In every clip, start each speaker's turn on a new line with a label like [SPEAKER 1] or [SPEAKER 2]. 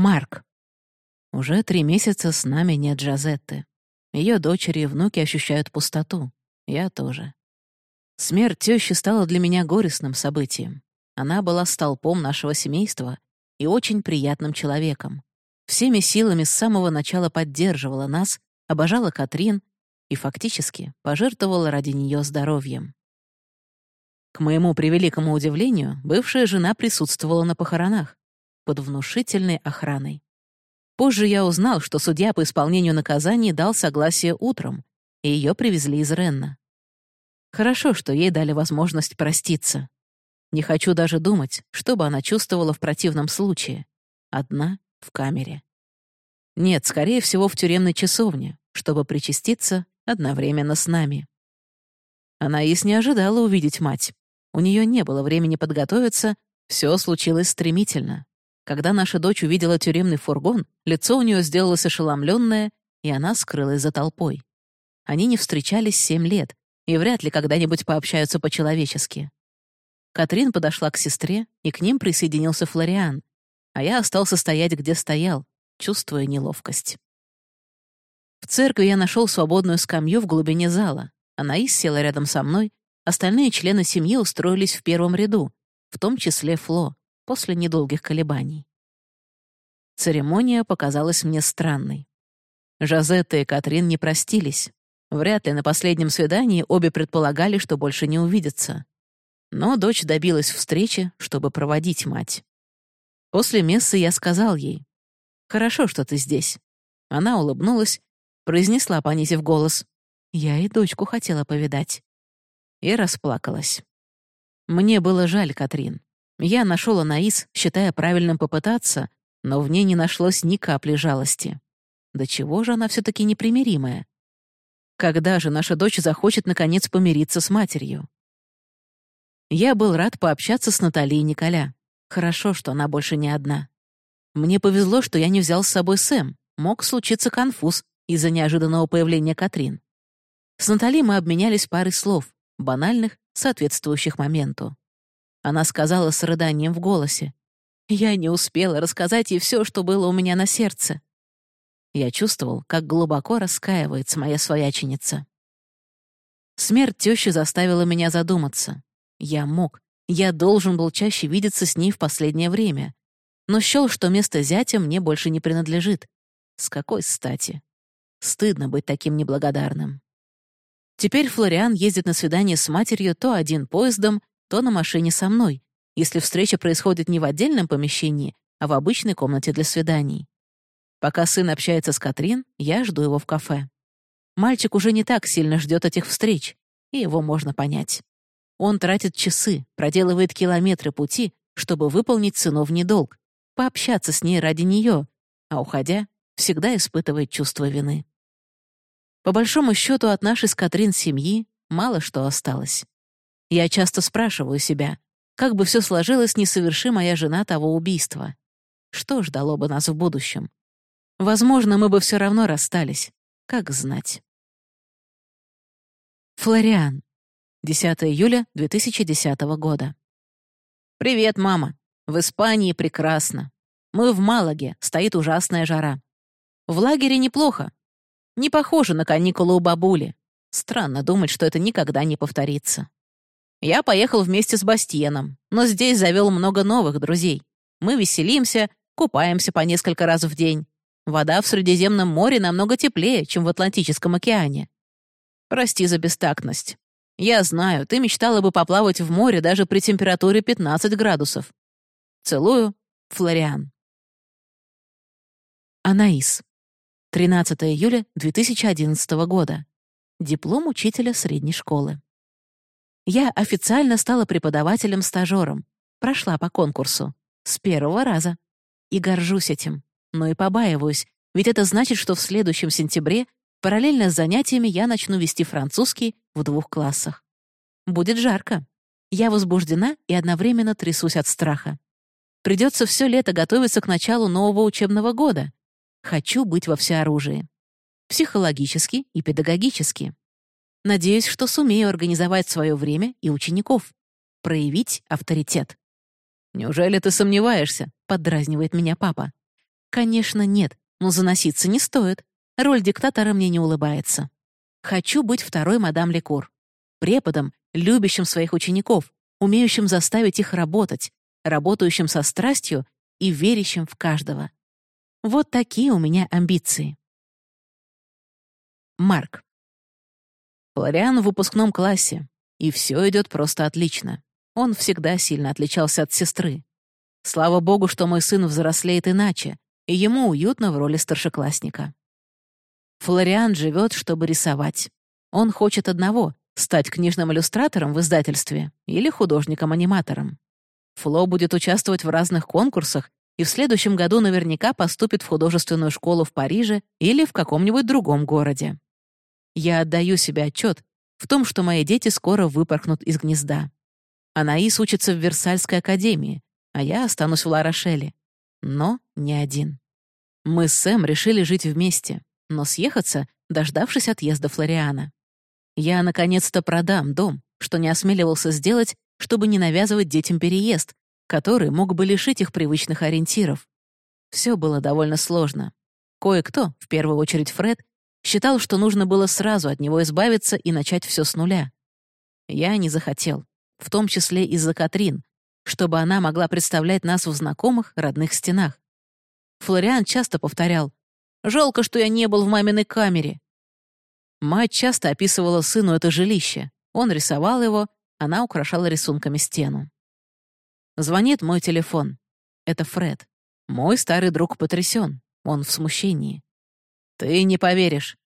[SPEAKER 1] Марк. Уже три месяца с нами нет Джазетты. Ее дочери и внуки ощущают пустоту. Я тоже. Смерть тещи стала для меня горестным событием. Она была столпом нашего семейства и очень приятным человеком. Всеми силами с самого начала поддерживала нас, обожала Катрин и фактически пожертвовала ради нее здоровьем. К моему превеликому удивлению, бывшая жена присутствовала на похоронах под внушительной охраной. Позже я узнал, что судья по исполнению наказаний дал согласие утром, и ее привезли из Ренна. Хорошо, что ей дали возможность проститься. Не хочу даже думать, что бы она чувствовала в противном случае. Одна в камере. Нет, скорее всего, в тюремной часовне, чтобы причаститься одновременно с нами. Анаис не ожидала увидеть мать. У нее не было времени подготовиться, все случилось стремительно. Когда наша дочь увидела тюремный фургон, лицо у нее сделалось ошеломленное, и она скрылась за толпой. Они не встречались семь лет и вряд ли когда-нибудь пообщаются по-человечески. Катрин подошла к сестре, и к ним присоединился Флориан, а я остался стоять, где стоял, чувствуя неловкость. В церкви я нашел свободную скамью в глубине зала. Анаис села рядом со мной, остальные члены семьи устроились в первом ряду, в том числе Фло после недолгих колебаний. Церемония показалась мне странной. Жазетта и Катрин не простились. Вряд ли на последнем свидании обе предполагали, что больше не увидятся. Но дочь добилась встречи, чтобы проводить мать. После мессы я сказал ей, «Хорошо, что ты здесь». Она улыбнулась, произнесла, понизив голос, «Я и дочку хотела повидать». И расплакалась. Мне было жаль Катрин. Я нашел Анаис, считая правильным попытаться, но в ней не нашлось ни капли жалости. До чего же она все таки непримиримая? Когда же наша дочь захочет наконец помириться с матерью? Я был рад пообщаться с Натальей Николя. Хорошо, что она больше не одна. Мне повезло, что я не взял с собой Сэм. Мог случиться конфуз из-за неожиданного появления Катрин. С Натальей мы обменялись парой слов, банальных, соответствующих моменту. Она сказала с рыданием в голосе. Я не успела рассказать ей все, что было у меня на сердце. Я чувствовал, как глубоко раскаивается моя свояченица. Смерть тещи заставила меня задуматься. Я мог, я должен был чаще видеться с ней в последнее время, но счел, что место зятя мне больше не принадлежит. С какой стати? Стыдно быть таким неблагодарным. Теперь Флориан ездит на свидание с матерью то один поездом, то на машине со мной, если встреча происходит не в отдельном помещении, а в обычной комнате для свиданий. Пока сын общается с Катрин, я жду его в кафе. Мальчик уже не так сильно ждет этих встреч, и его можно понять. Он тратит часы, проделывает километры пути, чтобы выполнить сыновний долг, пообщаться с ней ради нее, а уходя, всегда испытывает чувство вины. По большому счету от нашей с Катрин семьи мало что осталось. Я часто спрашиваю себя, как бы все сложилось, не соверши моя жена того убийства. Что ждало бы нас в будущем? Возможно, мы бы все равно расстались. Как знать. Флориан. 10 июля 2010 года. «Привет, мама. В Испании прекрасно. Мы в Малаге, стоит ужасная жара. В лагере неплохо. Не похоже на каникулы у бабули. Странно думать, что это никогда не повторится. Я поехал вместе с Бастиеном, но здесь завел много новых друзей. Мы веселимся, купаемся по несколько раз в день. Вода в Средиземном море намного теплее, чем в Атлантическом океане. Прости за бестактность. Я знаю, ты мечтала бы поплавать в море даже при температуре 15 градусов. Целую, Флориан. Анаис. 13 июля 2011 года. Диплом учителя средней школы. Я официально стала преподавателем-стажером, прошла по конкурсу. С первого раза. И горжусь этим. Но и побаиваюсь, ведь это значит, что в следующем сентябре параллельно с занятиями я начну вести французский в двух классах. Будет жарко. Я возбуждена и одновременно трясусь от страха. Придется все лето готовиться к началу нового учебного года. Хочу быть во всеоружии. Психологически и педагогически. Надеюсь, что сумею организовать свое время и учеников. Проявить авторитет. «Неужели ты сомневаешься?» — поддразнивает меня папа. Конечно, нет, но заноситься не стоит. Роль диктатора мне не улыбается. Хочу быть второй мадам Лекур. Преподом, любящим своих учеников, умеющим заставить их работать, работающим со страстью и верящим в каждого. Вот такие у меня амбиции. Марк. Флориан в выпускном классе, и все идет просто отлично. Он всегда сильно отличался от сестры. Слава богу, что мой сын взрослеет иначе, и ему уютно в роли старшеклассника. Флориан живет, чтобы рисовать. Он хочет одного — стать книжным иллюстратором в издательстве или художником-аниматором. Фло будет участвовать в разных конкурсах и в следующем году наверняка поступит в художественную школу в Париже или в каком-нибудь другом городе. Я отдаю себе отчет в том, что мои дети скоро выпорхнут из гнезда. Анаис учится в Версальской академии, а я останусь в Ларошеле. Но не один. Мы с Сэм решили жить вместе, но съехаться, дождавшись отъезда Флориана. Я наконец-то продам дом, что не осмеливался сделать, чтобы не навязывать детям переезд, который мог бы лишить их привычных ориентиров. Все было довольно сложно. Кое-кто, в первую очередь Фред, считал, что нужно было сразу от него избавиться и начать все с нуля. Я не захотел, в том числе из-за Катрин, чтобы она могла представлять нас в знакомых, родных стенах. Флориан часто повторял «Жалко, что я не был в маминой камере». Мать часто описывала сыну это жилище. Он рисовал его, она украшала рисунками стену. Звонит мой телефон. Это Фред. Мой старый друг потрясен. Он в смущении. Ты не поверишь.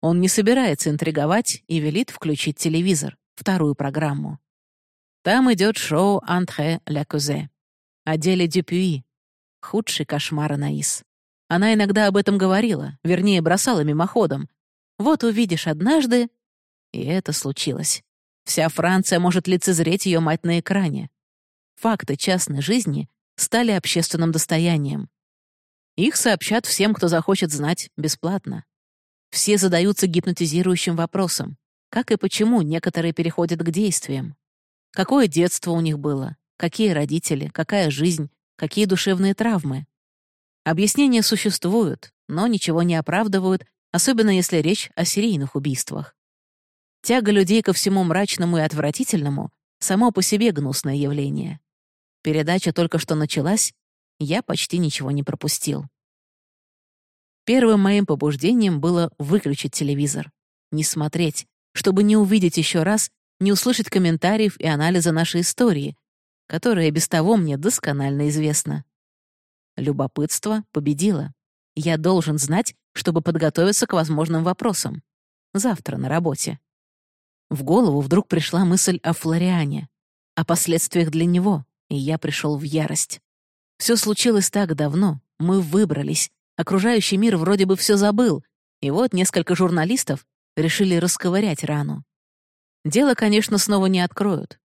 [SPEAKER 1] Он не собирается интриговать и велит включить телевизор, вторую программу. Там идет шоу «Антре ля Кузе» о деле Дюпюи. Худший кошмар Анаис. Она иногда об этом говорила, вернее, бросала мимоходом. Вот увидишь однажды... И это случилось. Вся Франция может лицезреть ее мать на экране факты частной жизни стали общественным достоянием. Их сообщат всем, кто захочет знать, бесплатно. Все задаются гипнотизирующим вопросом, как и почему некоторые переходят к действиям. Какое детство у них было, какие родители, какая жизнь, какие душевные травмы. Объяснения существуют, но ничего не оправдывают, особенно если речь о серийных убийствах. Тяга людей ко всему мрачному и отвратительному — само по себе гнусное явление. Передача только что началась, я почти ничего не пропустил. Первым моим побуждением было выключить телевизор, не смотреть, чтобы не увидеть еще раз, не услышать комментариев и анализа нашей истории, которая без того мне досконально известна. Любопытство победило. Я должен знать, чтобы подготовиться к возможным вопросам. Завтра на работе. В голову вдруг пришла мысль о Флориане, о последствиях для него, и я пришел в ярость. Все случилось так давно, мы выбрались, окружающий мир вроде бы все забыл, и вот несколько журналистов решили расковырять рану. Дело, конечно, снова не откроют.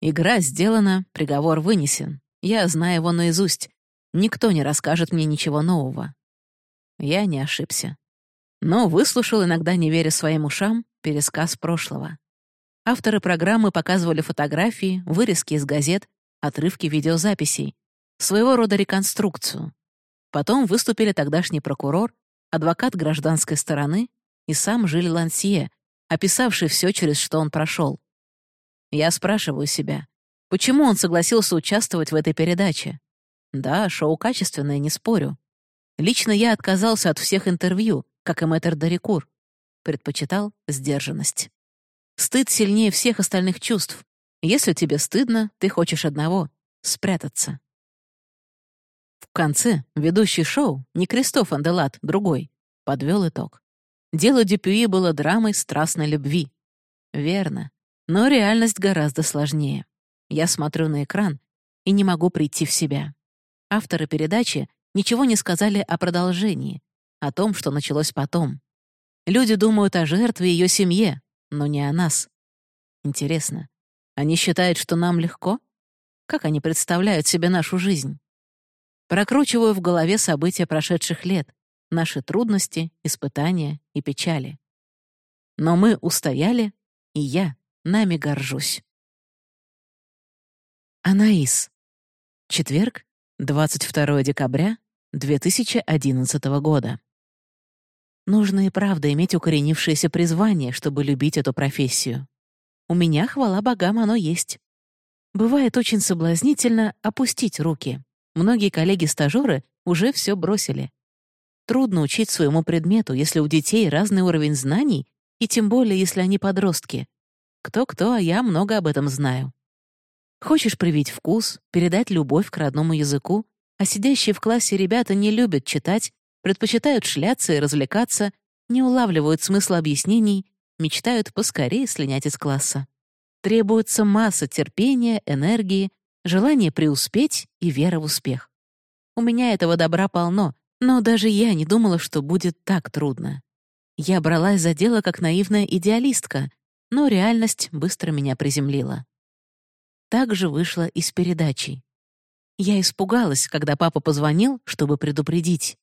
[SPEAKER 1] Игра сделана, приговор вынесен. Я знаю его наизусть. Никто не расскажет мне ничего нового. Я не ошибся. Но выслушал, иногда не веря своим ушам, пересказ прошлого. Авторы программы показывали фотографии, вырезки из газет, отрывки видеозаписей, своего рода реконструкцию. Потом выступили тогдашний прокурор, адвокат гражданской стороны и сам Жиль Лансье, описавший все, через что он прошел. Я спрашиваю себя, почему он согласился участвовать в этой передаче? Да, шоу качественное, не спорю. Лично я отказался от всех интервью, как и мэтр Дарикур. Предпочитал сдержанность. Стыд сильнее всех остальных чувств, если тебе стыдно, ты хочешь одного — спрятаться. Конце ведущий шоу, не Кристоф Анделат, другой, подвел итог. Дело Дюпюи было драмой страстной любви. Верно. Но реальность гораздо сложнее. Я смотрю на экран и не могу прийти в себя. Авторы передачи ничего не сказали о продолжении, о том, что началось потом. Люди думают о жертве и ее семье, но не о нас. Интересно, они считают, что нам легко? Как они представляют себе нашу жизнь? Прокручиваю в голове события прошедших лет, наши трудности, испытания и печали. Но мы устояли, и я нами горжусь. Анаис. Четверг, 22 декабря 2011 года. Нужно и правда иметь укоренившееся призвание, чтобы любить эту профессию. У меня, хвала богам, оно есть. Бывает очень соблазнительно опустить руки. Многие коллеги-стажеры уже все бросили. Трудно учить своему предмету, если у детей разный уровень знаний, и тем более, если они подростки. Кто-кто, а я много об этом знаю. Хочешь привить вкус, передать любовь к родному языку, а сидящие в классе ребята не любят читать предпочитают шляться и развлекаться, не улавливают смысла объяснений, мечтают поскорее слинять из класса. Требуется масса терпения, энергии, желание преуспеть и вера в успех. У меня этого добра полно, но даже я не думала, что будет так трудно. Я бралась за дело как наивная идеалистка, но реальность быстро меня приземлила. Так же вышло и с передачей. Я испугалась, когда папа позвонил, чтобы предупредить.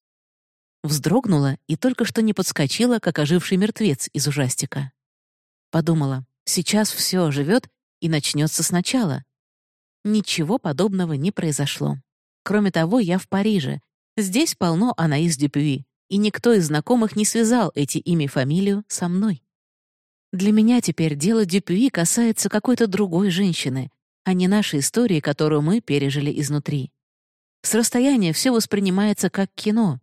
[SPEAKER 1] Вздрогнула и только что не подскочила, как оживший мертвец из ужастика. Подумала, сейчас все оживет и начнется сначала. Ничего подобного не произошло. Кроме того, я в Париже. Здесь полно Анаис Дюпюи, и никто из знакомых не связал эти имя и фамилию со мной. Для меня теперь дело Дюпюи касается какой-то другой женщины, а не нашей истории, которую мы пережили изнутри. С расстояния все воспринимается как кино,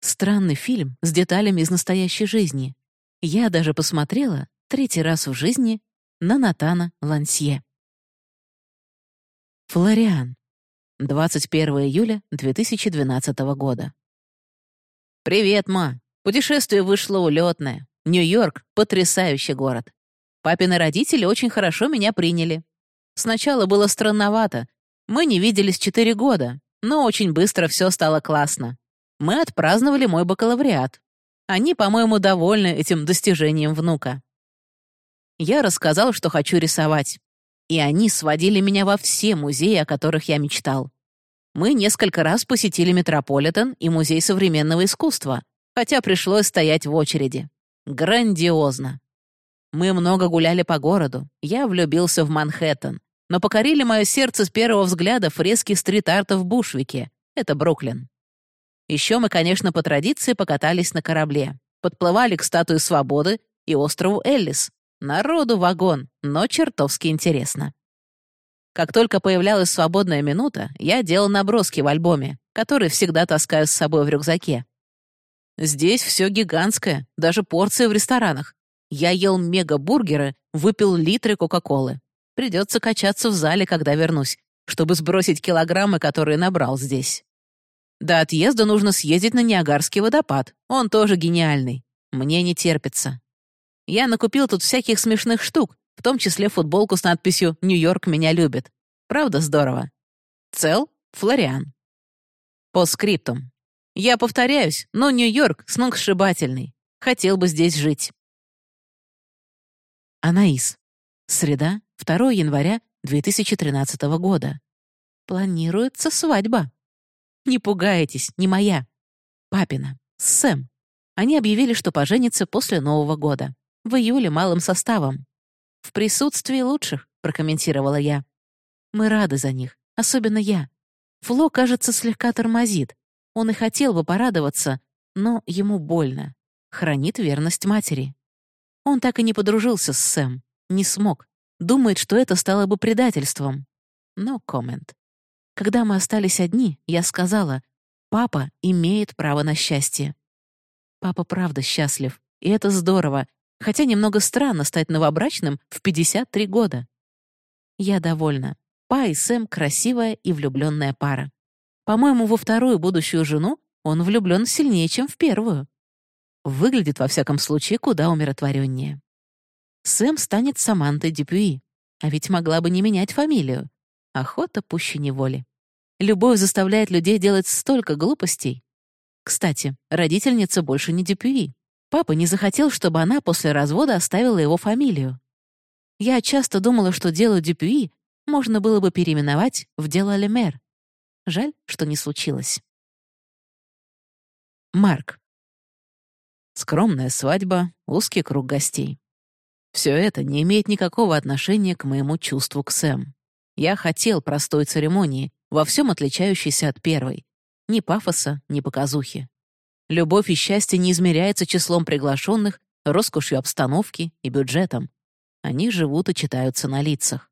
[SPEAKER 1] Странный фильм с деталями из настоящей жизни. Я даже посмотрела третий раз в жизни на Натана Лансье. Флориан. 21 июля 2012 года. «Привет, ма! Путешествие вышло улетное. Нью-Йорк — потрясающий город. Папины родители очень хорошо меня приняли. Сначала было странновато. Мы не виделись четыре года, но очень быстро все стало классно мы отпраздновали мой бакалавриат. Они, по-моему, довольны этим достижением внука. Я рассказал, что хочу рисовать. И они сводили меня во все музеи, о которых я мечтал. Мы несколько раз посетили Метрополитен и Музей современного искусства, хотя пришлось стоять в очереди. Грандиозно. Мы много гуляли по городу. Я влюбился в Манхэттен. Но покорили мое сердце с первого взгляда фрески стрит-арта в Бушвике. Это Бруклин. Еще мы, конечно, по традиции покатались на корабле. Подплывали к статуе свободы и острову Эллис. Народу вагон, но чертовски интересно. Как только появлялась свободная минута, я делал наброски в альбоме, который всегда таскаю с собой в рюкзаке. Здесь все гигантское, даже порции в ресторанах. Я ел мега-бургеры, выпил литры Кока-Колы. Придется качаться в зале, когда вернусь, чтобы сбросить килограммы, которые набрал здесь. До отъезда нужно съездить на Ниагарский водопад. Он тоже гениальный. Мне не терпится. Я накупил тут всяких смешных штук, в том числе футболку с надписью «Нью-Йорк меня любит». Правда здорово? Цел Флориан. По скриптум. Я повторяюсь, но Нью-Йорк сногсшибательный. Хотел бы здесь жить. Анаис. Среда, 2 января 2013 года. Планируется свадьба. Не пугайтесь, не моя. Папина. Сэм. Они объявили, что поженятся после Нового года. В июле малым составом. «В присутствии лучших», — прокомментировала я. «Мы рады за них, особенно я. Фло, кажется, слегка тормозит. Он и хотел бы порадоваться, но ему больно. Хранит верность матери. Он так и не подружился с Сэм. Не смог. Думает, что это стало бы предательством. Но коммент. Когда мы остались одни, я сказала, «Папа имеет право на счастье». Папа правда счастлив, и это здорово, хотя немного странно стать новобрачным в 53 года. Я довольна. Па и Сэм — красивая и влюбленная пара. По-моему, во вторую будущую жену он влюблен сильнее, чем в первую. Выглядит, во всяком случае, куда умиротвореннее. Сэм станет Самантой Дюпюи, а ведь могла бы не менять фамилию. Охота пуще неволи. Любовь заставляет людей делать столько глупостей. Кстати, родительница больше не Дюпюи. Папа не захотел, чтобы она после развода оставила его фамилию. Я часто думала, что дело Дюпюи можно было бы переименовать в дело Лемер. Жаль, что не случилось. Марк. Скромная свадьба, узкий круг гостей. Все это не имеет никакого отношения к моему чувству к Сэм. Я хотел простой церемонии, во всем отличающейся от первой. Ни пафоса, ни показухи. Любовь и счастье не измеряются числом приглашенных, роскошью обстановки и бюджетом. Они живут и читаются на лицах.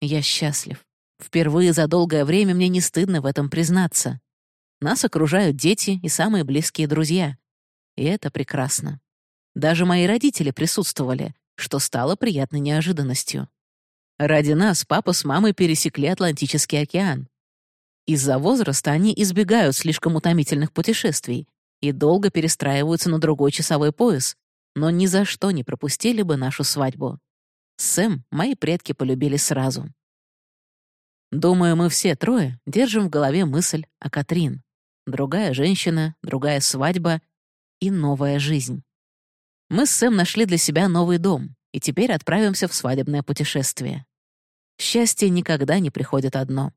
[SPEAKER 1] Я счастлив. Впервые за долгое время мне не стыдно в этом признаться. Нас окружают дети и самые близкие друзья. И это прекрасно. Даже мои родители присутствовали, что стало приятной неожиданностью. Ради нас папа с мамой пересекли Атлантический океан. Из-за возраста они избегают слишком утомительных путешествий и долго перестраиваются на другой часовой пояс, но ни за что не пропустили бы нашу свадьбу. Сэм мои предки полюбили сразу. Думаю, мы все трое держим в голове мысль о Катрин. Другая женщина, другая свадьба и новая жизнь. Мы с Сэм нашли для себя новый дом и теперь отправимся в свадебное путешествие. Счастье никогда не приходит одно.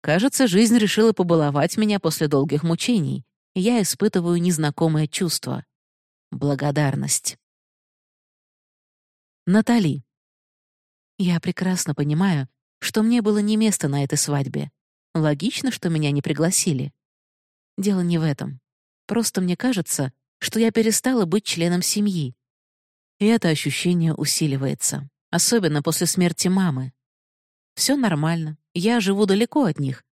[SPEAKER 1] Кажется, жизнь решила побаловать меня после долгих мучений, и я испытываю незнакомое чувство — благодарность. Натали. Я прекрасно понимаю, что мне было не место на этой свадьбе. Логично, что меня не пригласили. Дело не в этом. Просто мне кажется, что я перестала быть членом семьи. И это ощущение усиливается, особенно после смерти мамы. Все нормально, я живу далеко от них.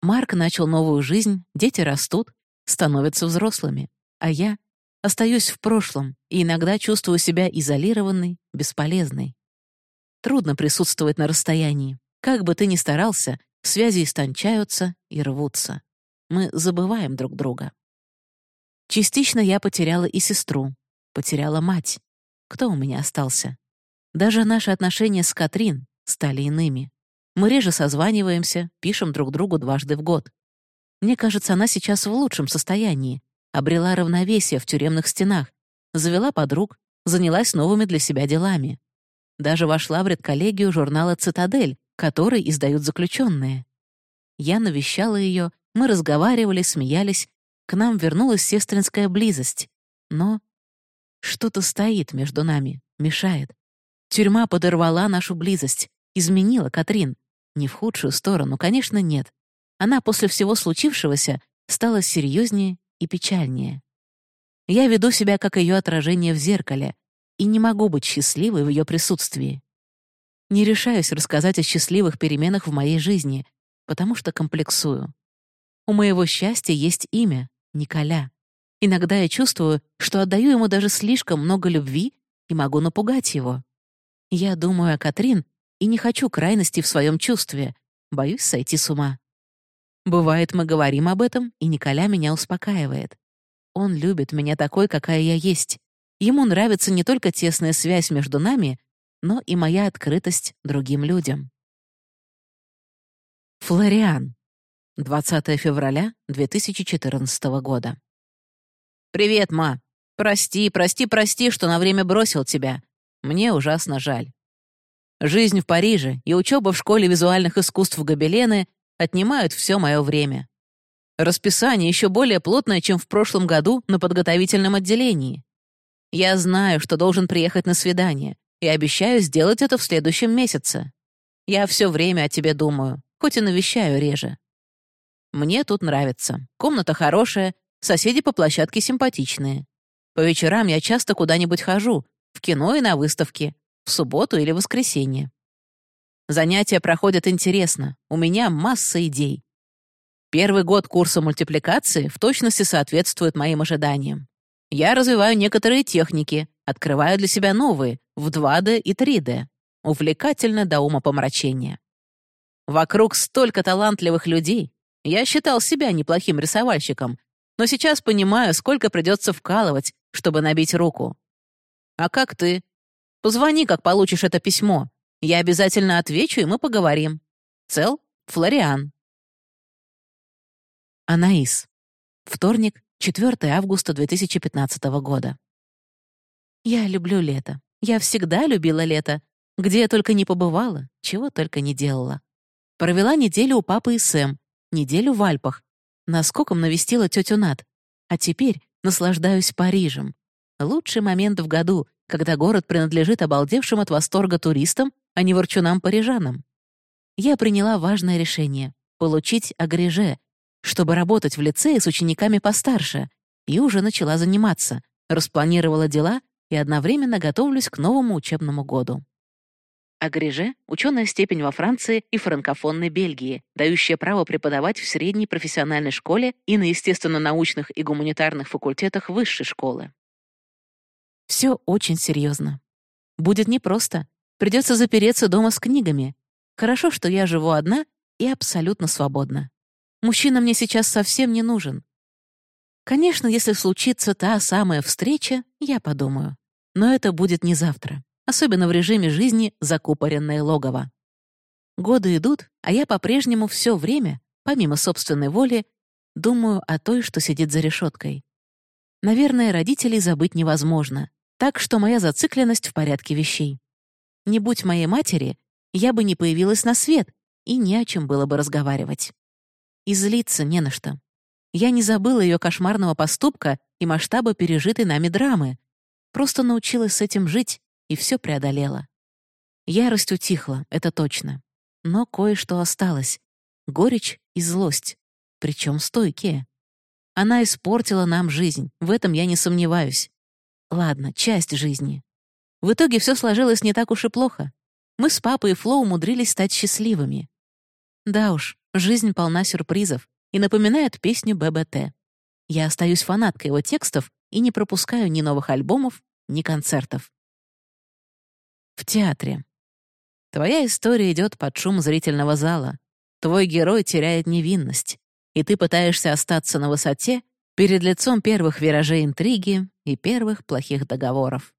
[SPEAKER 1] Марк начал новую жизнь, дети растут, становятся взрослыми, а я остаюсь в прошлом и иногда чувствую себя изолированной, бесполезной. Трудно присутствовать на расстоянии. Как бы ты ни старался, связи истончаются и рвутся. Мы забываем друг друга. Частично я потеряла и сестру, потеряла мать. Кто у меня остался? Даже наши отношения с Катрин стали иными. Мы реже созваниваемся, пишем друг другу дважды в год. Мне кажется, она сейчас в лучшем состоянии, обрела равновесие в тюремных стенах, завела подруг, занялась новыми для себя делами. Даже вошла в редколлегию журнала «Цитадель», который издают заключенные. Я навещала ее, мы разговаривали, смеялись, к нам вернулась сестринская близость. Но что-то стоит между нами, мешает. Тюрьма подорвала нашу близость, изменила Катрин. Не в худшую сторону, конечно, нет. Она после всего случившегося стала серьезнее и печальнее. Я веду себя как ее отражение в зеркале и не могу быть счастливой в ее присутствии. Не решаюсь рассказать о счастливых переменах в моей жизни, потому что комплексую. У моего счастья есть имя — Николя. Иногда я чувствую, что отдаю ему даже слишком много любви и могу напугать его. Я думаю о Катрин и не хочу крайности в своем чувстве. Боюсь сойти с ума. Бывает, мы говорим об этом, и Николя меня успокаивает. Он любит меня такой, какая я есть. Ему нравится не только тесная связь между нами, но и моя открытость другим людям. Флориан. 20 февраля 2014 года. «Привет, ма. Прости, прости, прости, что на время бросил тебя. Мне ужасно жаль. Жизнь в Париже и учеба в школе визуальных искусств Гобелены отнимают все мое время. Расписание еще более плотное, чем в прошлом году на подготовительном отделении. Я знаю, что должен приехать на свидание, и обещаю сделать это в следующем месяце. Я все время о тебе думаю, хоть и навещаю реже. Мне тут нравится. Комната хорошая, соседи по площадке симпатичные. По вечерам я часто куда-нибудь хожу, в кино и на выставки, в субботу или воскресенье. Занятия проходят интересно, у меня масса идей. Первый год курса мультипликации в точности соответствует моим ожиданиям. Я развиваю некоторые техники, открываю для себя новые, в 2D и 3D. Увлекательно до ума помрачения. Вокруг столько талантливых людей. Я считал себя неплохим рисовальщиком, но сейчас понимаю, сколько придется вкалывать, чтобы набить руку. А как ты? Позвони, как получишь это письмо. Я обязательно отвечу, и мы поговорим. Цел? Флориан. Анаис. Вторник, 4 августа 2015 года. Я люблю лето. Я всегда любила лето. Где я только не побывала, чего только не делала. Провела неделю у папы и Сэм, неделю в Альпах. Наскоком навестила тетю Нат. А теперь наслаждаюсь Парижем. Лучший момент в году, когда город принадлежит обалдевшим от восторга туристам, а не ворчунам-парижанам. Я приняла важное решение — получить агреже, чтобы работать в лицее с учениками постарше, и уже начала заниматься, распланировала дела и одновременно готовлюсь к новому учебному году. Агреже — ученая степень во Франции и франкофонной Бельгии, дающая право преподавать в средней профессиональной школе и на естественно-научных и гуманитарных факультетах высшей школы. Все очень серьезно. Будет непросто. Придется запереться дома с книгами. Хорошо, что я живу одна и абсолютно свободна. Мужчина мне сейчас совсем не нужен. Конечно, если случится та самая встреча, я подумаю. Но это будет не завтра особенно в режиме жизни закупоренное логово. Годы идут, а я по-прежнему все время, помимо собственной воли, думаю о той, что сидит за решеткой. Наверное, родителей забыть невозможно, так что моя зацикленность в порядке вещей. Не будь моей матери, я бы не появилась на свет, и не о чем было бы разговаривать. И злиться не на что. Я не забыла ее кошмарного поступка и масштаба пережитой нами драмы, просто научилась с этим жить и все преодолела. Ярость утихла, это точно. Но кое-что осталось. Горечь и злость. Причем стойкие. Она испортила нам жизнь, в этом я не сомневаюсь. Ладно, часть жизни. В итоге все сложилось не так уж и плохо. Мы с папой и Фло умудрились стать счастливыми. Да уж, жизнь полна сюрпризов и напоминает песню ББТ. Я остаюсь фанаткой его текстов и не пропускаю ни новых альбомов, ни концертов в театре. Твоя история идет под шум зрительного зала. Твой герой теряет невинность, и ты пытаешься остаться на высоте перед лицом первых виражей интриги и первых плохих договоров.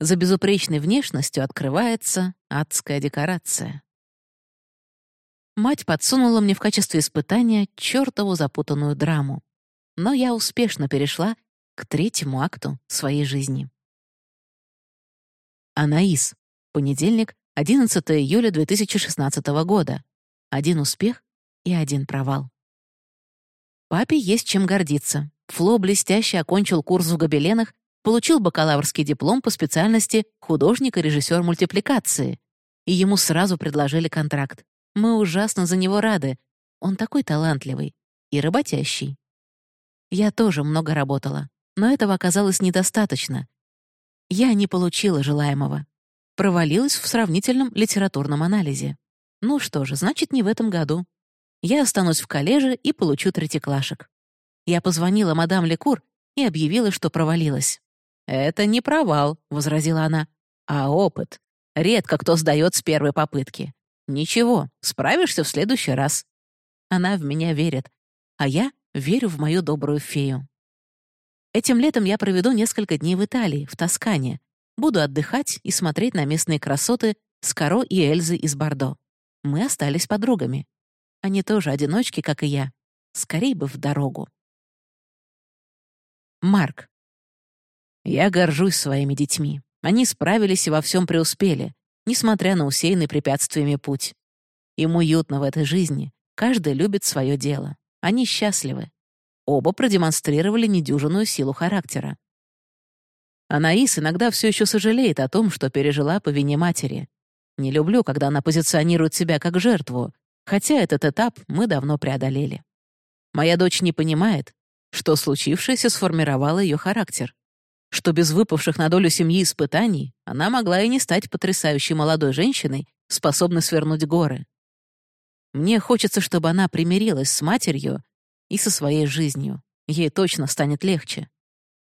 [SPEAKER 1] За безупречной внешностью открывается адская декорация. Мать подсунула мне в качестве испытания чертову запутанную драму. Но я успешно перешла к третьему акту своей жизни. Анаис. Понедельник, 11 июля 2016 года. Один успех и один провал. Папе есть чем гордиться. Фло блестяще окончил курс в гобеленах, получил бакалаврский диплом по специальности художник и режиссер мультипликации. И ему сразу предложили контракт. Мы ужасно за него рады. Он такой талантливый и работящий. Я тоже много работала, но этого оказалось недостаточно. Я не получила желаемого провалилась в сравнительном литературном анализе. Ну что же, значит, не в этом году. Я останусь в коллеже и получу третьеклашек. Я позвонила мадам Лекур и объявила, что провалилась. «Это не провал», — возразила она, — «а опыт. Редко кто сдает с первой попытки. Ничего, справишься в следующий раз». Она в меня верит, а я верю в мою добрую фею. Этим летом я проведу несколько дней в Италии, в Тоскане, Буду отдыхать и смотреть на местные красоты с Каро и Эльзы из Бордо. Мы остались подругами. Они тоже одиночки, как и я. Скорей бы в дорогу. Марк. Я горжусь своими детьми. Они справились и во всем преуспели, несмотря на усеянный препятствиями путь. Им уютно в этой жизни. Каждый любит свое дело. Они счастливы. Оба продемонстрировали недюжинную силу характера. Анаис иногда все еще сожалеет о том, что пережила по вине матери. Не люблю, когда она позиционирует себя как жертву, хотя этот этап мы давно преодолели. Моя дочь не понимает, что случившееся сформировало ее характер, что без выпавших на долю семьи испытаний она могла и не стать потрясающей молодой женщиной, способной свернуть горы. Мне хочется, чтобы она примирилась с матерью и со своей жизнью. Ей точно станет легче.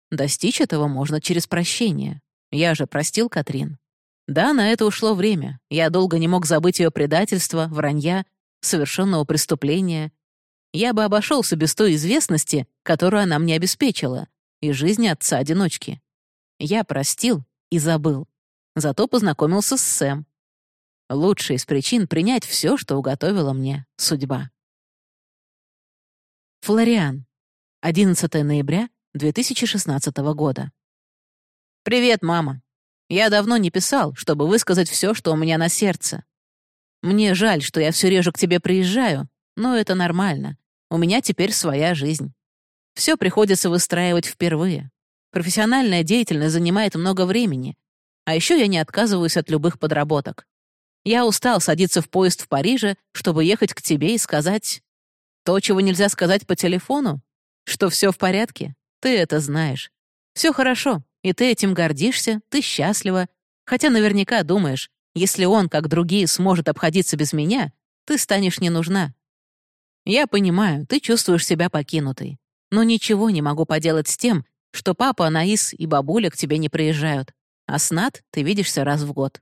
[SPEAKER 1] Достичь этого можно через прощение. Я же простил Катрин. Да, на это ушло время. Я долго не мог забыть ее предательство, вранья, совершенного преступления. Я бы обошелся без той известности, которую она мне обеспечила, и жизни отца-одиночки. Я простил и забыл. Зато познакомился с Сэм. Лучшая из причин принять все, что уготовила мне судьба. Флориан. 11 ноября 2016 года. «Привет, мама. Я давно не писал, чтобы высказать все, что у меня на сердце. Мне жаль, что я все реже к тебе приезжаю, но это нормально. У меня теперь своя жизнь. Все приходится выстраивать впервые. Профессиональная деятельность занимает много времени. А еще я не отказываюсь от любых подработок. Я устал садиться в поезд в Париже, чтобы ехать к тебе и сказать То, чего нельзя сказать по телефону? Что все в порядке? Ты это знаешь. Все хорошо, и ты этим гордишься, ты счастлива. Хотя наверняка думаешь, если он, как другие, сможет обходиться без меня, ты станешь не нужна. Я понимаю, ты чувствуешь себя покинутой. Но ничего не могу поделать с тем, что папа, Анаис и бабуля к тебе не приезжают, а с Над ты видишься раз в год.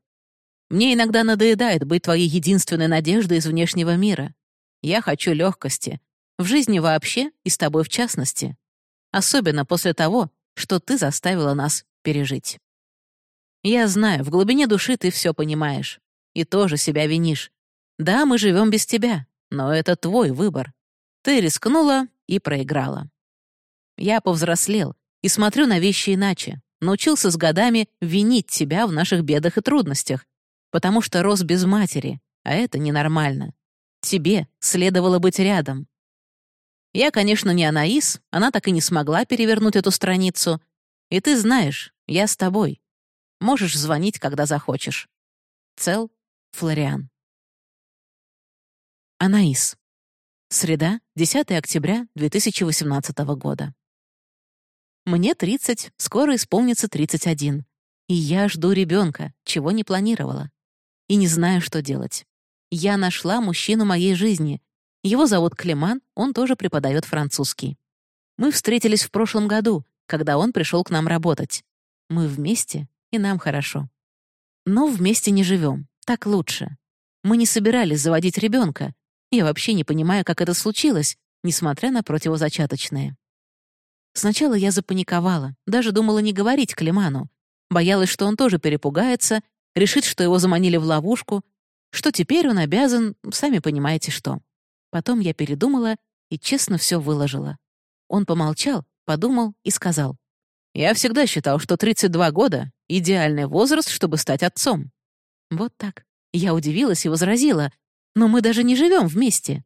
[SPEAKER 1] Мне иногда надоедает быть твоей единственной надеждой из внешнего мира. Я хочу легкости. В жизни вообще и с тобой в частности. Особенно после того, что ты заставила нас пережить. Я знаю, в глубине души ты все понимаешь. И тоже себя винишь. Да, мы живем без тебя, но это твой выбор. Ты рискнула и проиграла. Я повзрослел и смотрю на вещи иначе. Научился с годами винить тебя в наших бедах и трудностях, потому что рос без матери, а это ненормально. Тебе следовало быть рядом. Я, конечно, не Анаис, она так и не смогла перевернуть эту страницу. И ты знаешь, я с тобой. Можешь звонить, когда захочешь. Цел Флориан. Анаис. Среда, 10 октября 2018 года. Мне 30, скоро исполнится 31. И я жду ребенка, чего не планировала. И не знаю, что делать. Я нашла мужчину моей жизни. Его зовут Клеман, он тоже преподает французский. Мы встретились в прошлом году, когда он пришел к нам работать. Мы вместе, и нам хорошо. Но вместе не живем, так лучше. Мы не собирались заводить ребенка. Я вообще не понимаю, как это случилось, несмотря на противозачаточные. Сначала я запаниковала, даже думала не говорить Климану. Боялась, что он тоже перепугается, решит, что его заманили в ловушку, что теперь он обязан, сами понимаете что. Потом я передумала и честно все выложила. Он помолчал, подумал и сказал. «Я всегда считал, что 32 года — идеальный возраст, чтобы стать отцом». Вот так. Я удивилась и возразила. «Но мы даже не живем вместе».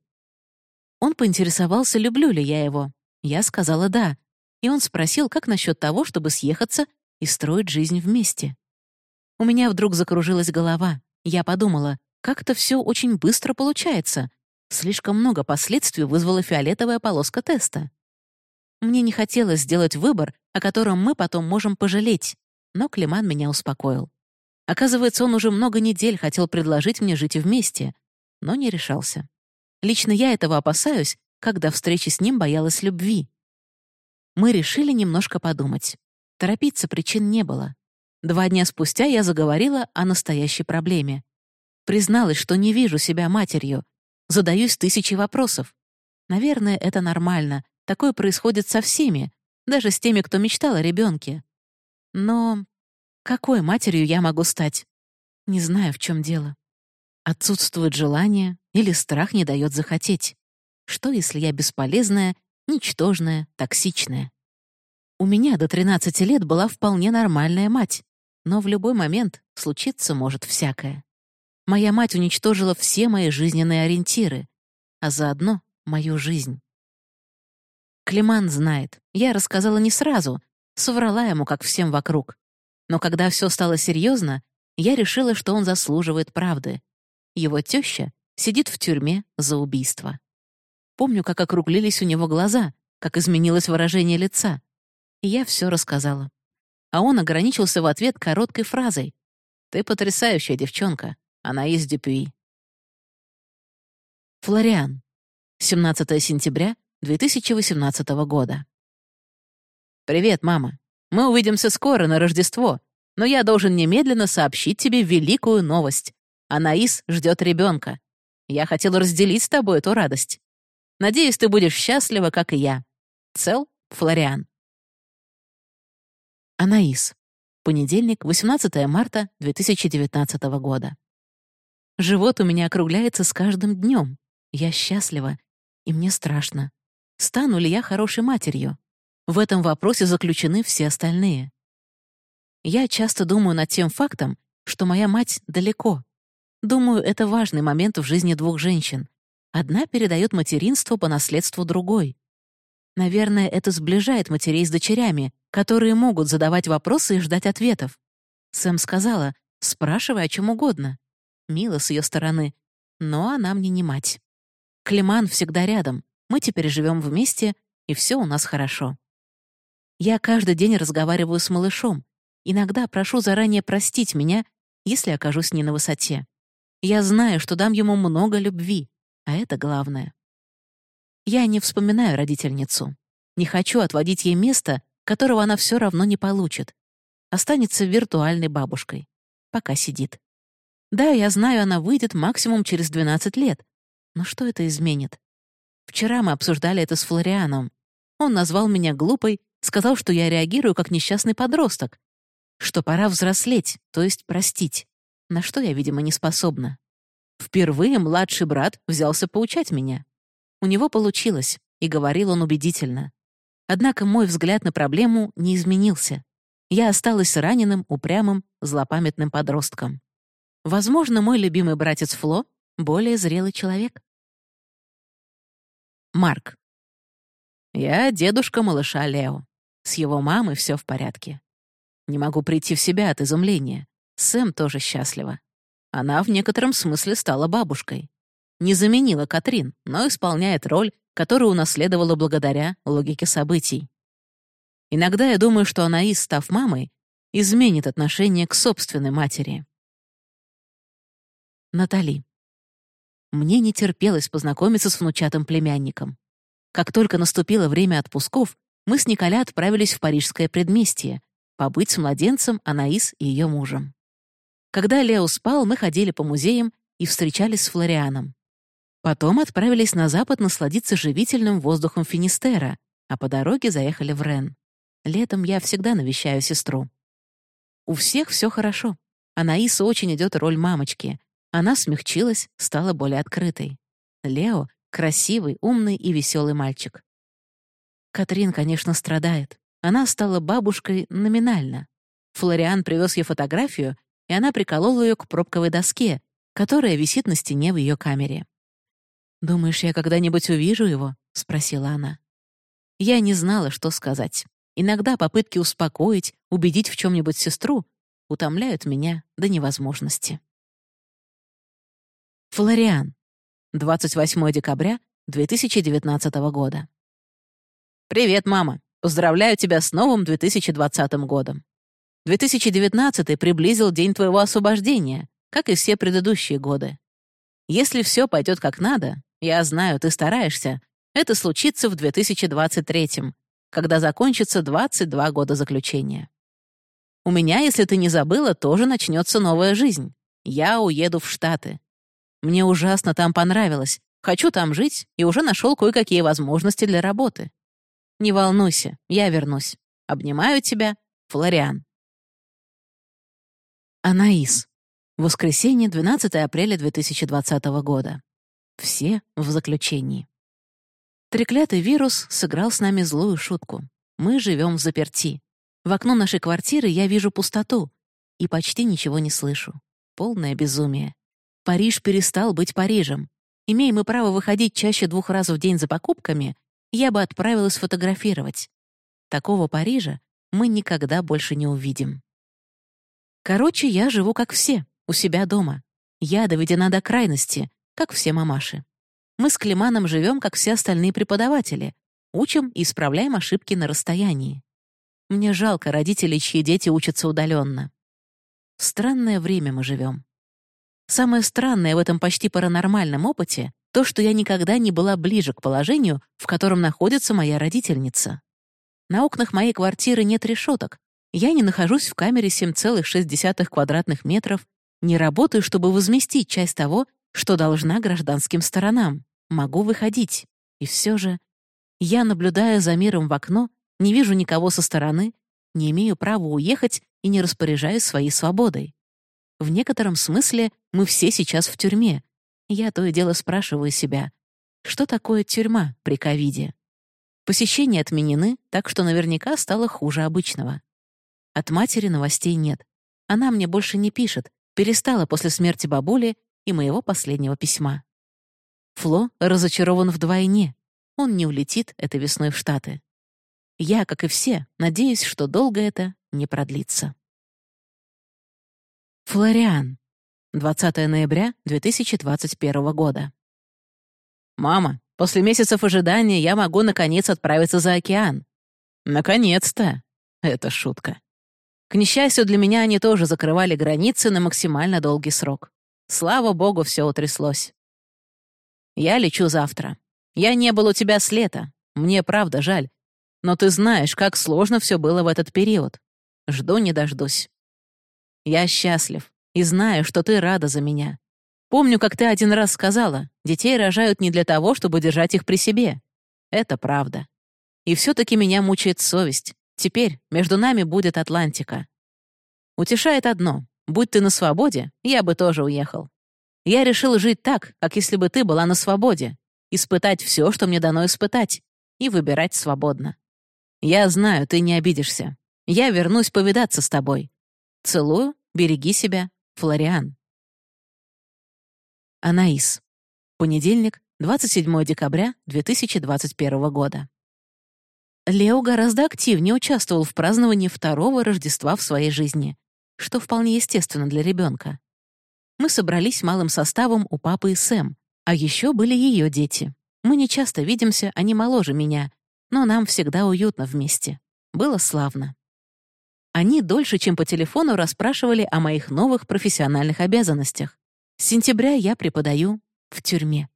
[SPEAKER 1] Он поинтересовался, люблю ли я его. Я сказала «да», и он спросил, как насчет того, чтобы съехаться и строить жизнь вместе. У меня вдруг закружилась голова. Я подумала, как-то все очень быстро получается. Слишком много последствий вызвала фиолетовая полоска теста. Мне не хотелось сделать выбор, о котором мы потом можем пожалеть, но Климан меня успокоил. Оказывается, он уже много недель хотел предложить мне жить вместе, но не решался. Лично я этого опасаюсь, когда встречи с ним боялась любви мы решили немножко подумать. Торопиться причин не было. Два дня спустя я заговорила о настоящей проблеме. Призналась, что не вижу себя матерью. Задаюсь тысячи вопросов. Наверное, это нормально. Такое происходит со всеми, даже с теми, кто мечтал о ребенке. Но какой матерью я могу стать? Не знаю, в чем дело. Отсутствует желание или страх не дает захотеть. Что, если я бесполезная ничтожная, токсичная. У меня до 13 лет была вполне нормальная мать, но в любой момент случиться может всякое. Моя мать уничтожила все мои жизненные ориентиры, а заодно мою жизнь. Климан знает, я рассказала не сразу, соврала ему, как всем вокруг. Но когда все стало серьезно, я решила, что он заслуживает правды. Его теща сидит в тюрьме за убийство. Помню, как округлились у него глаза, как изменилось выражение лица. И я все рассказала. А он ограничился в ответ короткой фразой. «Ты потрясающая девчонка. Она из Дюпюи». Флориан. 17 сентября 2018 года. «Привет, мама. Мы увидимся скоро, на Рождество, но я должен немедленно сообщить тебе великую новость. Анаис ждет ребенка. Я хотел разделить с тобой эту радость. Надеюсь, ты будешь счастлива, как и я. Цел Флориан. Анаис. Понедельник, 18 марта 2019 года. Живот у меня округляется с каждым днем. Я счастлива, и мне страшно. Стану ли я хорошей матерью? В этом вопросе заключены все остальные. Я часто думаю над тем фактом, что моя мать далеко. Думаю, это важный момент в жизни двух женщин. Одна передает материнство по наследству другой. Наверное, это сближает матерей с дочерями, которые могут задавать вопросы и ждать ответов. Сэм сказала, спрашивай о чем угодно. Мило с ее стороны, но она мне не мать. Климан всегда рядом. Мы теперь живем вместе, и все у нас хорошо. Я каждый день разговариваю с малышом. Иногда прошу заранее простить меня, если окажусь не на высоте. Я знаю, что дам ему много любви, а это главное. Я не вспоминаю родительницу. Не хочу отводить ей место, которого она все равно не получит. Останется виртуальной бабушкой. Пока сидит. Да, я знаю, она выйдет максимум через 12 лет. Но что это изменит? Вчера мы обсуждали это с Флорианом. Он назвал меня глупой, сказал, что я реагирую как несчастный подросток, что пора взрослеть, то есть простить, на что я, видимо, не способна. Впервые младший брат взялся поучать меня. У него получилось, и говорил он убедительно. Однако мой взгляд на проблему не изменился. Я осталась раненым, упрямым, злопамятным подростком. Возможно, мой любимый братец Фло — более зрелый человек. Марк. Я дедушка малыша Лео. С его мамой все в порядке. Не могу прийти в себя от изумления. Сэм тоже счастлива. Она в некотором смысле стала бабушкой. Не заменила Катрин, но исполняет роль, которую унаследовала благодаря логике событий. Иногда я думаю, что Анаис, став мамой, изменит отношение к собственной матери. Натали. Мне не терпелось познакомиться с внучатым племянником. Как только наступило время отпусков, мы с Николя отправились в парижское предместье, побыть с младенцем, Анаис и ее мужем. Когда Лео спал, мы ходили по музеям и встречались с Флорианом. Потом отправились на запад насладиться живительным воздухом Финистера, а по дороге заехали в Рен. Летом я всегда навещаю сестру. У всех все хорошо. Анаиса очень идет роль мамочки. Она смягчилась, стала более открытой. Лео — красивый, умный и веселый мальчик. Катрин, конечно, страдает. Она стала бабушкой номинально. Флориан привез ей фотографию, и она приколола ее к пробковой доске, которая висит на стене в ее камере. «Думаешь, я когда-нибудь увижу его?» — спросила она. Я не знала, что сказать. Иногда попытки успокоить, убедить в чем нибудь сестру утомляют меня до невозможности. Флориан. 28 декабря 2019 года. «Привет, мама! Поздравляю тебя с новым 2020 годом. 2019 приблизил день твоего освобождения, как и все предыдущие годы. Если все пойдет как надо, я знаю, ты стараешься, это случится в 2023 когда закончится 22 года заключения. У меня, если ты не забыла, тоже начнется новая жизнь. Я уеду в Штаты. Мне ужасно там понравилось. Хочу там жить и уже нашел кое-какие возможности для работы. Не волнуйся, я вернусь. Обнимаю тебя, Флориан. Анаис. Воскресенье, 12 апреля 2020 года. Все в заключении. Треклятый вирус сыграл с нами злую шутку. Мы живем в заперти. В окно нашей квартиры я вижу пустоту и почти ничего не слышу. Полное безумие. Париж перестал быть Парижем. Имеем мы право выходить чаще двух раз в день за покупками, я бы отправилась фотографировать. Такого Парижа мы никогда больше не увидим. Короче, я живу как все, у себя дома. Я доведена до крайности, как все мамаши. Мы с Климаном живем, как все остальные преподаватели. Учим и исправляем ошибки на расстоянии. Мне жалко родителей, чьи дети учатся удаленно. Странное время мы живем. Самое странное в этом почти паранормальном опыте — то, что я никогда не была ближе к положению, в котором находится моя родительница. На окнах моей квартиры нет решеток. Я не нахожусь в камере 7,6 квадратных метров, не работаю, чтобы возместить часть того, что должна гражданским сторонам. Могу выходить. И все же я, наблюдая за миром в окно, не вижу никого со стороны, не имею права уехать и не распоряжаюсь своей свободой. В некотором смысле мы все сейчас в тюрьме. Я то и дело спрашиваю себя, что такое тюрьма при ковиде? Посещения отменены, так что наверняка стало хуже обычного. От матери новостей нет. Она мне больше не пишет, перестала после смерти бабули и моего последнего письма. Фло разочарован вдвойне. Он не улетит этой весной в Штаты. Я, как и все, надеюсь, что долго это не продлится. Флориан. 20 ноября 2021 года. «Мама, После месяцев ожидания я могу, наконец, отправиться за океан. Наконец-то! Это шутка. К несчастью, для меня они тоже закрывали границы на максимально долгий срок. Слава богу, все утряслось. Я лечу завтра. Я не был у тебя с лета. Мне правда жаль. Но ты знаешь, как сложно все было в этот период. Жду не дождусь. Я счастлив и знаю, что ты рада за меня. Помню, как ты один раз сказала, детей рожают не для того, чтобы держать их при себе. Это правда. И все таки меня мучает совесть. Теперь между нами будет Атлантика. Утешает одно. Будь ты на свободе, я бы тоже уехал. Я решил жить так, как если бы ты была на свободе. Испытать все, что мне дано испытать. И выбирать свободно. Я знаю, ты не обидишься. Я вернусь повидаться с тобой. Целую, береги себя, Флориан. Анаис. Понедельник, 27 декабря 2021 года. Лео гораздо активнее участвовал в праздновании второго Рождества в своей жизни, что вполне естественно для ребенка. Мы собрались малым составом у папы и Сэм, а еще были ее дети. Мы не часто видимся, они моложе меня, но нам всегда уютно вместе. Было славно. Они дольше, чем по телефону, расспрашивали о моих новых профессиональных обязанностях. С сентября я преподаю в тюрьме.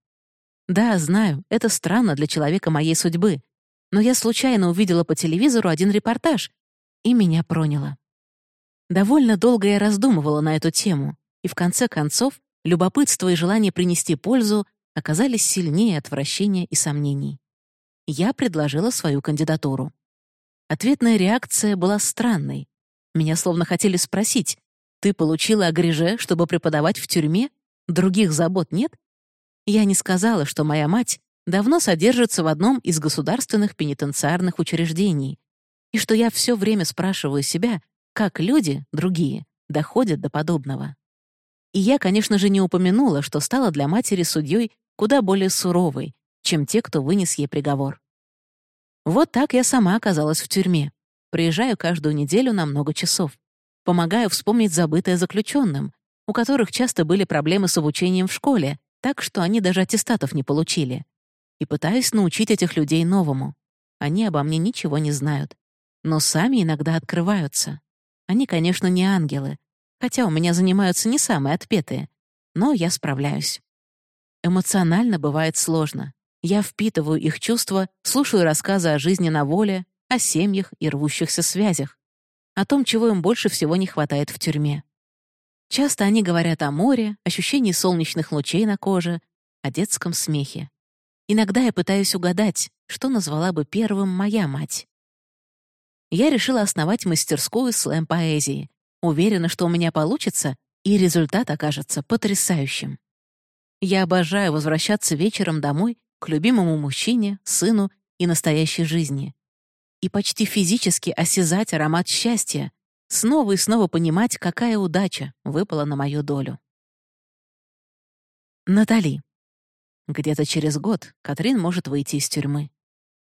[SPEAKER 1] Да, знаю, это странно для человека моей судьбы, но я случайно увидела по телевизору один репортаж, и меня проняло. Довольно долго я раздумывала на эту тему, и в конце концов любопытство и желание принести пользу оказались сильнее отвращения и сомнений. Я предложила свою кандидатуру. Ответная реакция была странной. Меня словно хотели спросить, «Ты получила агреже, чтобы преподавать в тюрьме? Других забот нет?» Я не сказала, что моя мать давно содержится в одном из государственных пенитенциарных учреждений, и что я все время спрашиваю себя, как люди, другие, доходят до подобного. И я, конечно же, не упомянула, что стала для матери судьей куда более суровой, чем те, кто вынес ей приговор. Вот так я сама оказалась в тюрьме. Приезжаю каждую неделю на много часов. Помогаю вспомнить забытое заключенным, у которых часто были проблемы с обучением в школе, так что они даже аттестатов не получили и пытаюсь научить этих людей новому. Они обо мне ничего не знают. Но сами иногда открываются. Они, конечно, не ангелы, хотя у меня занимаются не самые отпетые, но я справляюсь. Эмоционально бывает сложно. Я впитываю их чувства, слушаю рассказы о жизни на воле, о семьях и рвущихся связях, о том, чего им больше всего не хватает в тюрьме. Часто они говорят о море, ощущении солнечных лучей на коже, о детском смехе. Иногда я пытаюсь угадать, что назвала бы первым моя мать. Я решила основать мастерскую слэм-поэзии. Уверена, что у меня получится, и результат окажется потрясающим. Я обожаю возвращаться вечером домой к любимому мужчине, сыну и настоящей жизни. И почти физически осязать аромат счастья, снова и снова понимать, какая удача выпала на мою долю. Натали. Где-то через год Катрин может выйти из тюрьмы.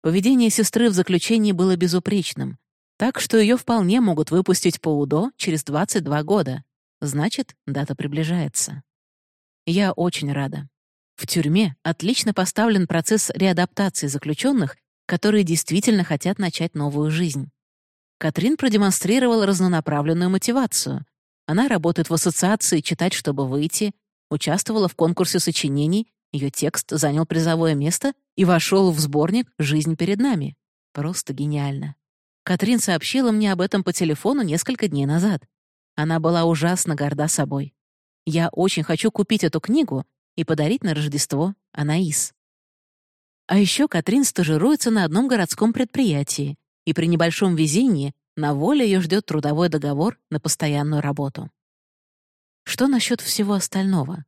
[SPEAKER 1] Поведение сестры в заключении было безупречным, так что ее вполне могут выпустить по УДО через 22 года. Значит, дата приближается. Я очень рада. В тюрьме отлично поставлен процесс реадаптации заключенных, которые действительно хотят начать новую жизнь. Катрин продемонстрировала разнонаправленную мотивацию. Она работает в ассоциации «Читать, чтобы выйти», участвовала в конкурсе сочинений ее текст занял призовое место и вошел в сборник «Жизнь перед нами». Просто гениально. Катрин сообщила мне об этом по телефону несколько дней назад. Она была ужасно горда собой. Я очень хочу купить эту книгу и подарить на Рождество Анаис. А еще Катрин стажируется на одном городском предприятии, и при небольшом везении на воле ее ждет трудовой договор на постоянную работу. Что насчет всего остального?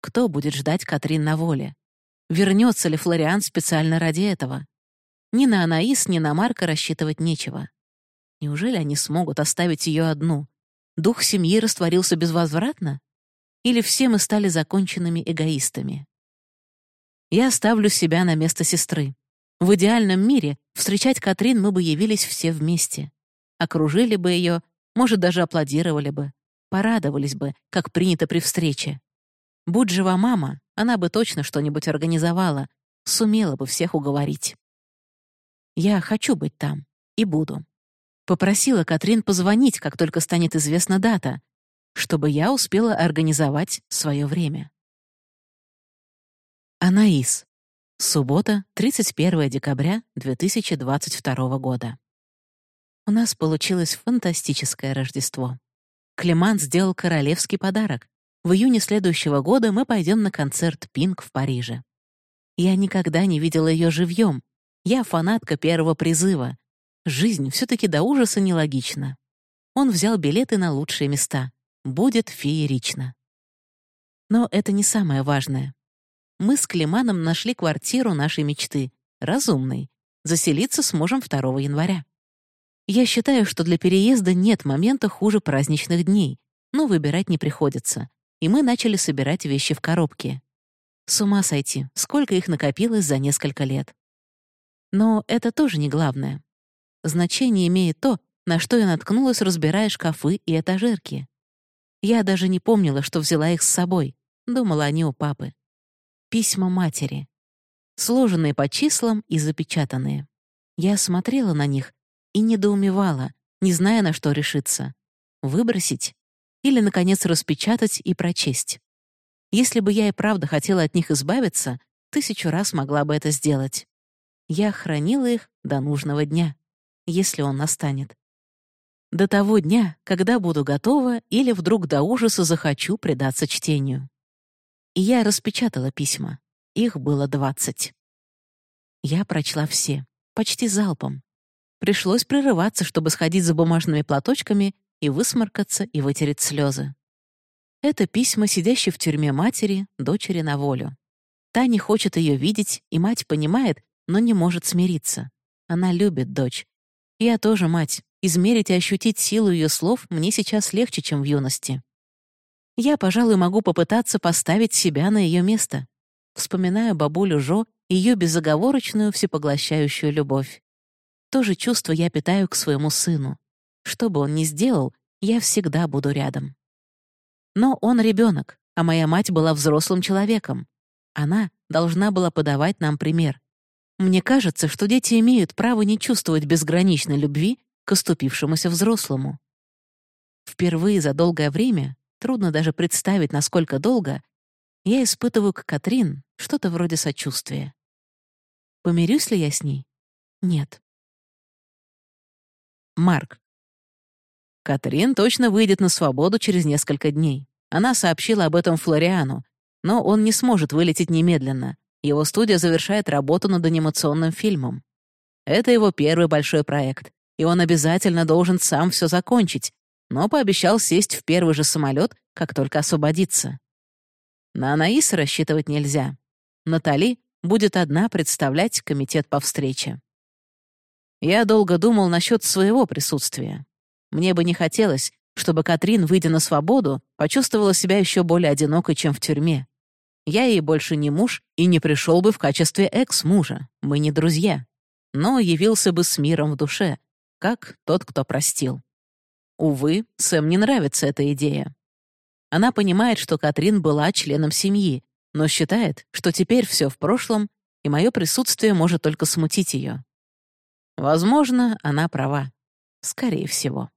[SPEAKER 1] Кто будет ждать Катрин на воле? Вернется ли Флориан специально ради этого? Ни на Анаис, ни на Марка рассчитывать нечего. Неужели они смогут оставить ее одну? Дух семьи растворился безвозвратно? Или все мы стали законченными эгоистами? Я ставлю себя на место сестры. В идеальном мире встречать Катрин мы бы явились все вместе. Окружили бы ее, может, даже аплодировали бы, порадовались бы, как принято при встрече. Будь жива мама, она бы точно что-нибудь организовала, сумела бы всех уговорить. Я хочу быть там и буду. Попросила Катрин позвонить, как только станет известна дата, чтобы я успела организовать свое время. Анаис. Суббота, 31 декабря 2022 года. У нас получилось фантастическое Рождество. Клеман сделал королевский подарок. В июне следующего года мы пойдем на концерт Пинк в Париже. Я никогда не видела ее живьем. Я фанатка первого призыва. Жизнь все таки до ужаса нелогична. Он взял билеты на лучшие места. Будет феерично. Но это не самое важное мы с Климаном нашли квартиру нашей мечты, разумной. Заселиться сможем 2 января. Я считаю, что для переезда нет момента хуже праздничных дней, но выбирать не приходится. И мы начали собирать вещи в коробке. С ума сойти, сколько их накопилось за несколько лет. Но это тоже не главное. Значение имеет то, на что я наткнулась, разбирая шкафы и этажерки. Я даже не помнила, что взяла их с собой. Думала они у папы письма матери. Сложенные по числам и запечатанные. Я смотрела на них и недоумевала, не зная, на что решиться. Выбросить? Или, наконец, распечатать и прочесть? Если бы я и правда хотела от них избавиться, тысячу раз могла бы это сделать. Я хранила их до нужного дня, если он настанет. До того дня, когда буду готова или вдруг до ужаса захочу предаться чтению и я распечатала письма. Их было двадцать. Я прочла все, почти залпом. Пришлось прерываться, чтобы сходить за бумажными платочками и высморкаться и вытереть слезы. Это письма, сидящей в тюрьме матери, дочери на волю. Та не хочет ее видеть, и мать понимает, но не может смириться. Она любит дочь. Я тоже мать. Измерить и ощутить силу ее слов мне сейчас легче, чем в юности. Я, пожалуй, могу попытаться поставить себя на ее место. Вспоминаю бабулю Жо и ее безоговорочную, всепоглощающую любовь. То же чувство я питаю к своему сыну. Что бы он ни сделал, я всегда буду рядом. Но он ребенок, а моя мать была взрослым человеком. Она должна была подавать нам пример. Мне кажется, что дети имеют право не чувствовать безграничной любви к оступившемуся взрослому. Впервые за долгое время трудно даже представить, насколько долго, я испытываю к Катрин что-то вроде сочувствия. Помирюсь ли я с ней? Нет. Марк. Катрин точно выйдет на свободу через несколько дней. Она сообщила об этом Флориану, но он не сможет вылететь немедленно. Его студия завершает работу над анимационным фильмом. Это его первый большой проект, и он обязательно должен сам все закончить, но пообещал сесть в первый же самолет, как только освободится. На Анаиса рассчитывать нельзя. Натали будет одна представлять комитет по встрече. Я долго думал насчет своего присутствия. Мне бы не хотелось, чтобы Катрин, выйдя на свободу, почувствовала себя еще более одинокой, чем в тюрьме. Я ей больше не муж и не пришел бы в качестве экс-мужа. Мы не друзья. Но явился бы с миром в душе, как тот, кто простил. Увы, Сэм не нравится эта идея. Она понимает, что Катрин была членом семьи, но считает, что теперь все в прошлом, и мое присутствие может только смутить ее. Возможно, она права. Скорее всего.